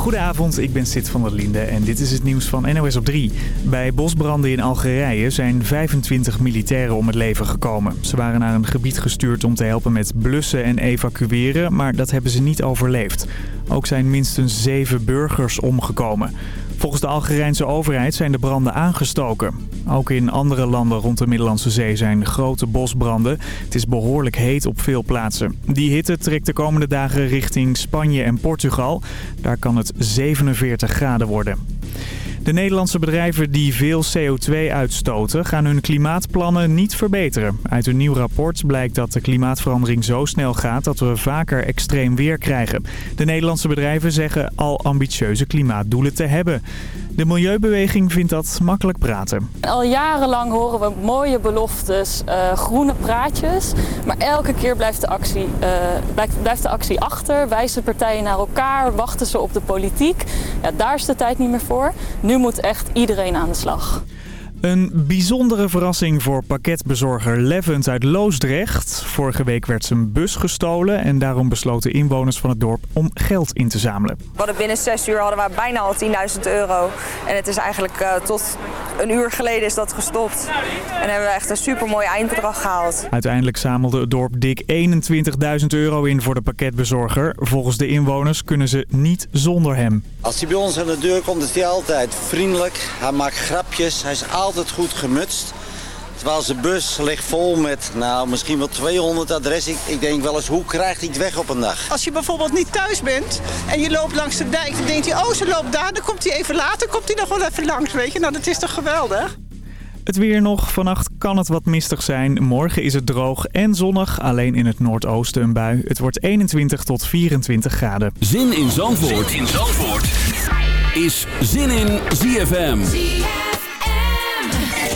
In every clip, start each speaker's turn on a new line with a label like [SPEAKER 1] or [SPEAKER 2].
[SPEAKER 1] Goedenavond, ik ben Sid van der Linde en dit is het nieuws van NOS op 3. Bij bosbranden in Algerije zijn 25 militairen om het leven gekomen. Ze waren naar een gebied gestuurd om te helpen met blussen en evacueren, maar dat hebben ze niet overleefd. Ook zijn minstens zeven burgers omgekomen. Volgens de Algerijnse overheid zijn de branden aangestoken. Ook in andere landen rond de Middellandse Zee zijn grote bosbranden. Het is behoorlijk heet op veel plaatsen. Die hitte trekt de komende dagen richting Spanje en Portugal. Daar kan het 47 graden worden. De Nederlandse bedrijven die veel CO2 uitstoten gaan hun klimaatplannen niet verbeteren. Uit een nieuw rapport blijkt dat de klimaatverandering zo snel gaat dat we vaker extreem weer krijgen. De Nederlandse bedrijven zeggen al ambitieuze klimaatdoelen te hebben. De milieubeweging vindt dat makkelijk praten.
[SPEAKER 2] Al jarenlang horen we mooie beloftes, uh, groene praatjes. Maar elke keer blijft de, actie, uh, blijft, de actie achter. Wijzen partijen naar elkaar, wachten ze op de politiek. Ja, daar is de tijd niet meer voor. Moet echt iedereen aan de slag.
[SPEAKER 1] Een bijzondere verrassing voor pakketbezorger Levent uit Loosdrecht. Vorige week werd zijn bus gestolen en daarom besloten inwoners van het dorp om geld in te zamelen.
[SPEAKER 3] We hadden binnen 6 uur hadden we bijna al 10.000 euro. En het is eigenlijk uh, tot een uur geleden is dat gestopt. En hebben we echt een supermooi eindbedrag gehaald.
[SPEAKER 1] Uiteindelijk zamelde het dorp dik 21.000 euro in voor de pakketbezorger. Volgens de inwoners kunnen ze niet zonder hem.
[SPEAKER 4] Als hij bij ons aan de deur komt is hij altijd vriendelijk. Hij maakt grapjes. Hij is altijd altijd goed gemutst. Terwijl zijn bus ligt vol met nou, misschien wel 200 adressen. Ik, ik, denk wel eens, hoe krijgt hij het weg op een dag?
[SPEAKER 5] Als je bijvoorbeeld niet thuis bent en je loopt langs de dijk... dan denkt hij, oh, ze loopt daar. Dan komt hij even later, komt hij nog wel even langs, weet je. Nou, dat is toch geweldig?
[SPEAKER 1] Het weer nog. Vannacht kan het wat mistig zijn. Morgen is het droog en zonnig. Alleen in het noordoosten een bui. Het wordt 21 tot 24 graden.
[SPEAKER 6] Zin in Zandvoort, zin in Zandvoort. is Zin in ZFM.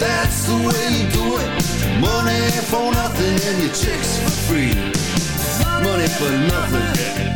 [SPEAKER 7] that's the way you do it. Money for nothing, and your chicks for free. Money for nothing.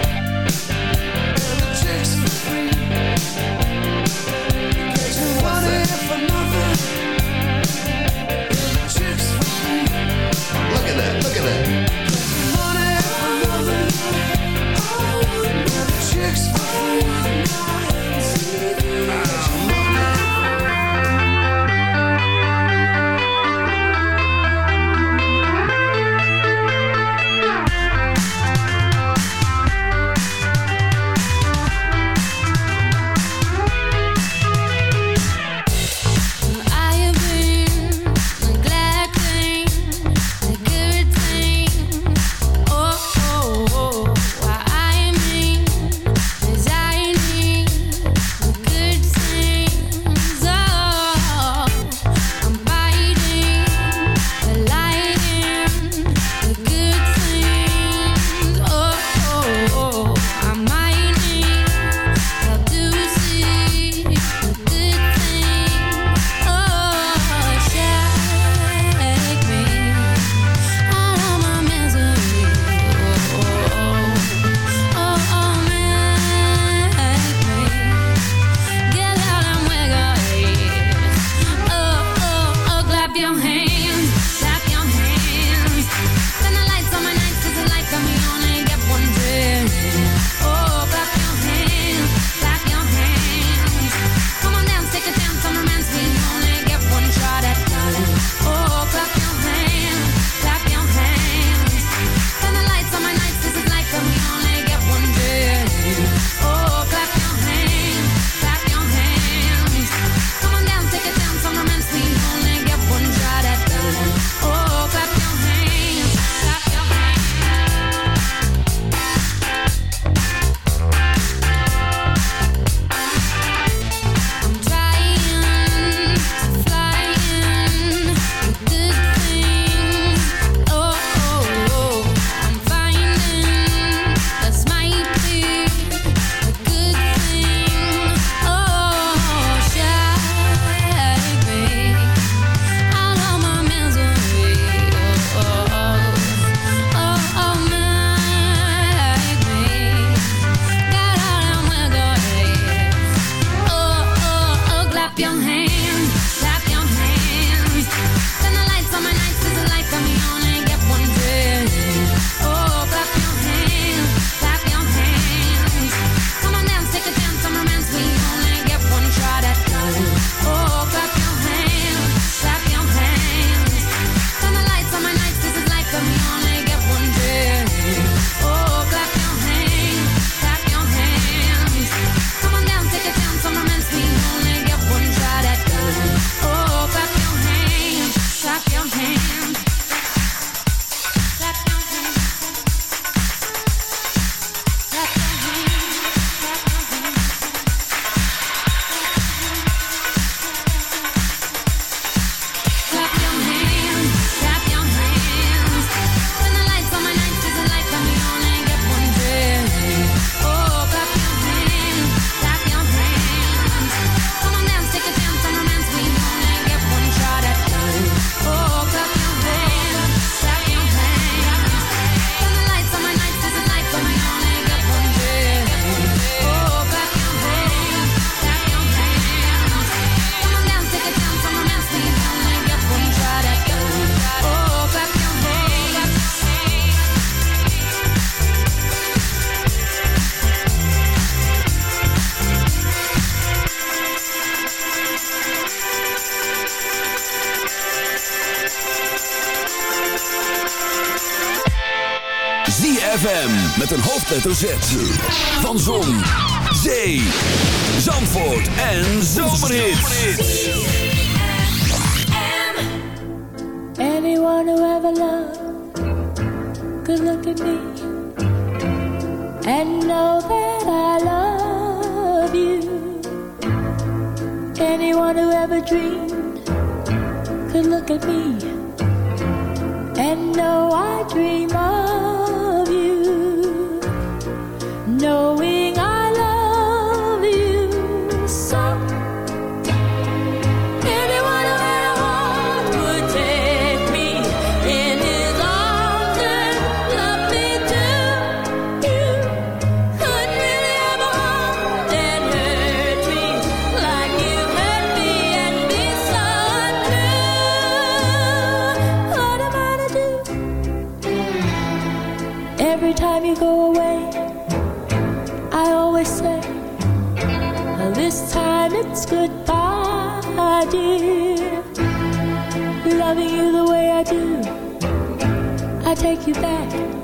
[SPEAKER 8] hoofdletter Z. Van Zon, Zee, Zandvoort en Zomerhits.
[SPEAKER 9] Anyone who ever loved could look at me and know that I love you. Anyone who ever dreamed could look at me and know I dream of
[SPEAKER 10] know it. you
[SPEAKER 11] back.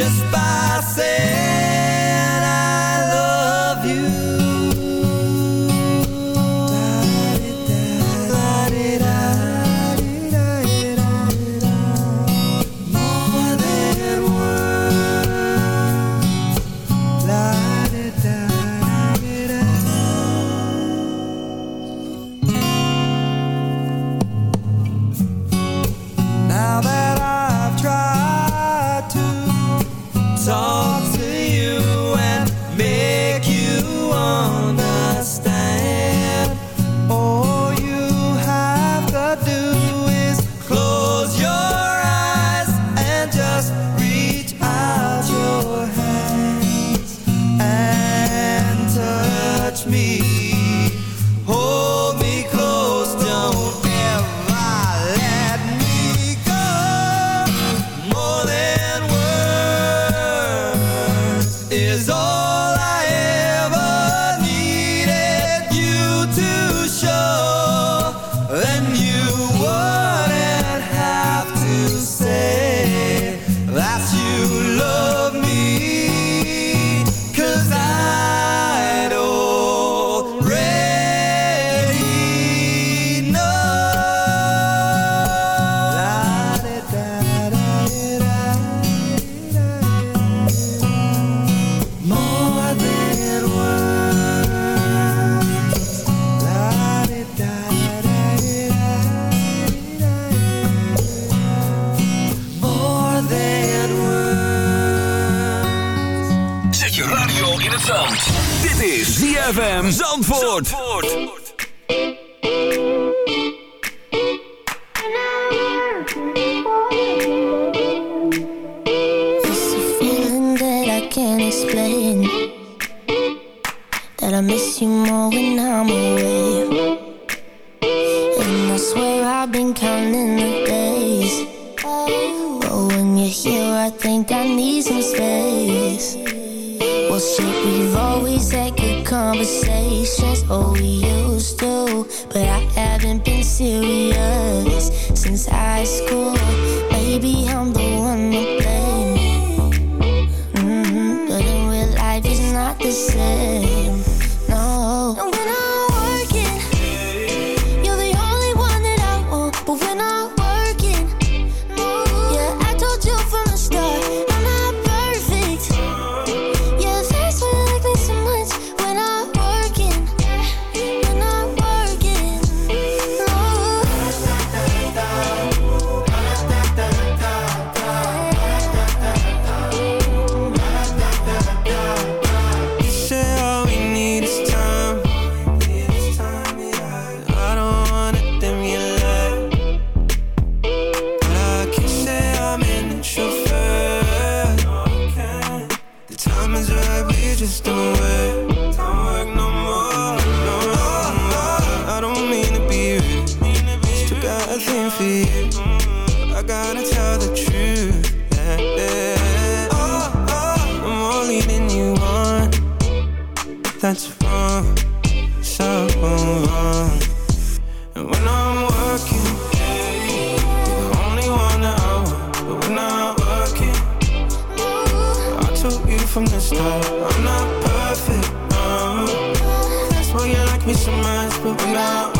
[SPEAKER 8] just by
[SPEAKER 10] saying knew you
[SPEAKER 12] from the start. I'm not perfect,
[SPEAKER 10] no. That's why you like me so much, but we're not.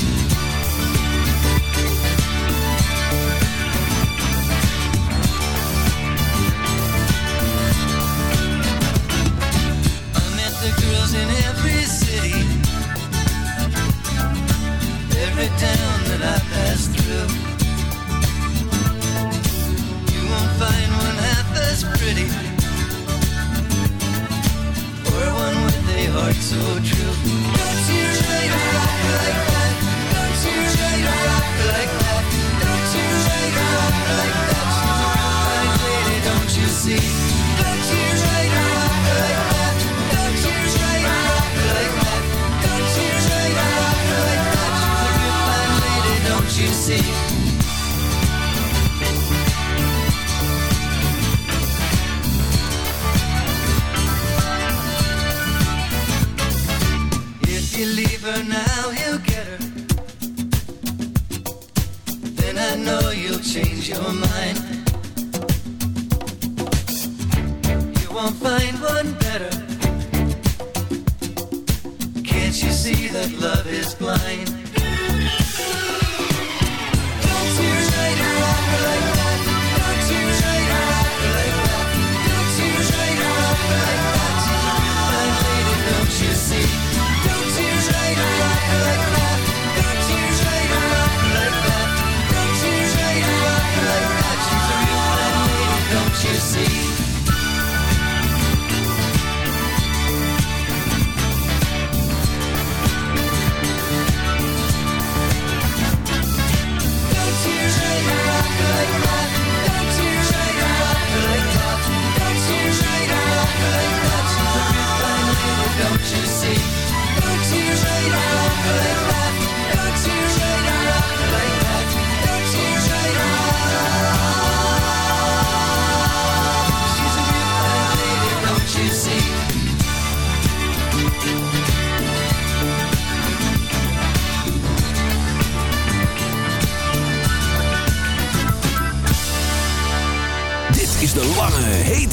[SPEAKER 11] Bye.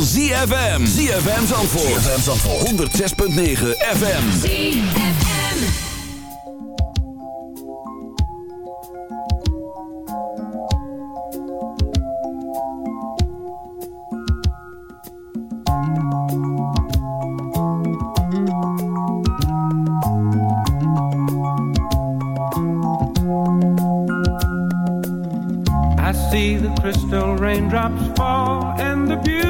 [SPEAKER 11] Van ZFM. ZFM Zandvoort. ZFM Zandvoort. 106.9 FM.
[SPEAKER 8] ZFM.
[SPEAKER 13] I see the crystal raindrops fall, and the beauty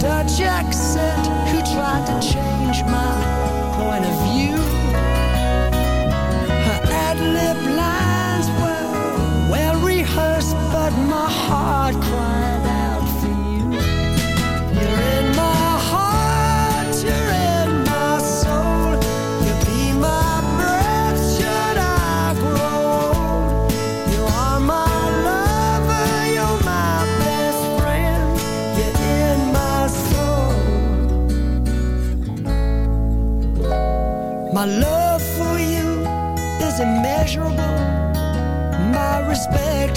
[SPEAKER 14] Dutch accent who tried to change my My love for you is immeasurable. My respect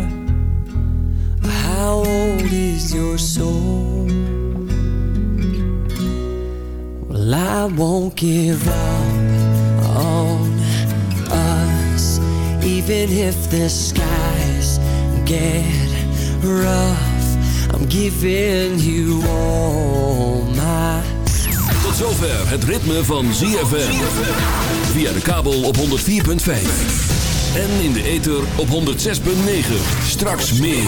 [SPEAKER 14] Is your soul? I won't give up on us, even if the skies get rough. I'm giving you all my
[SPEAKER 8] Tot zover het ritme van ZFM. Via de kabel op 104.5. En in de ether op 106.9. Straks meer.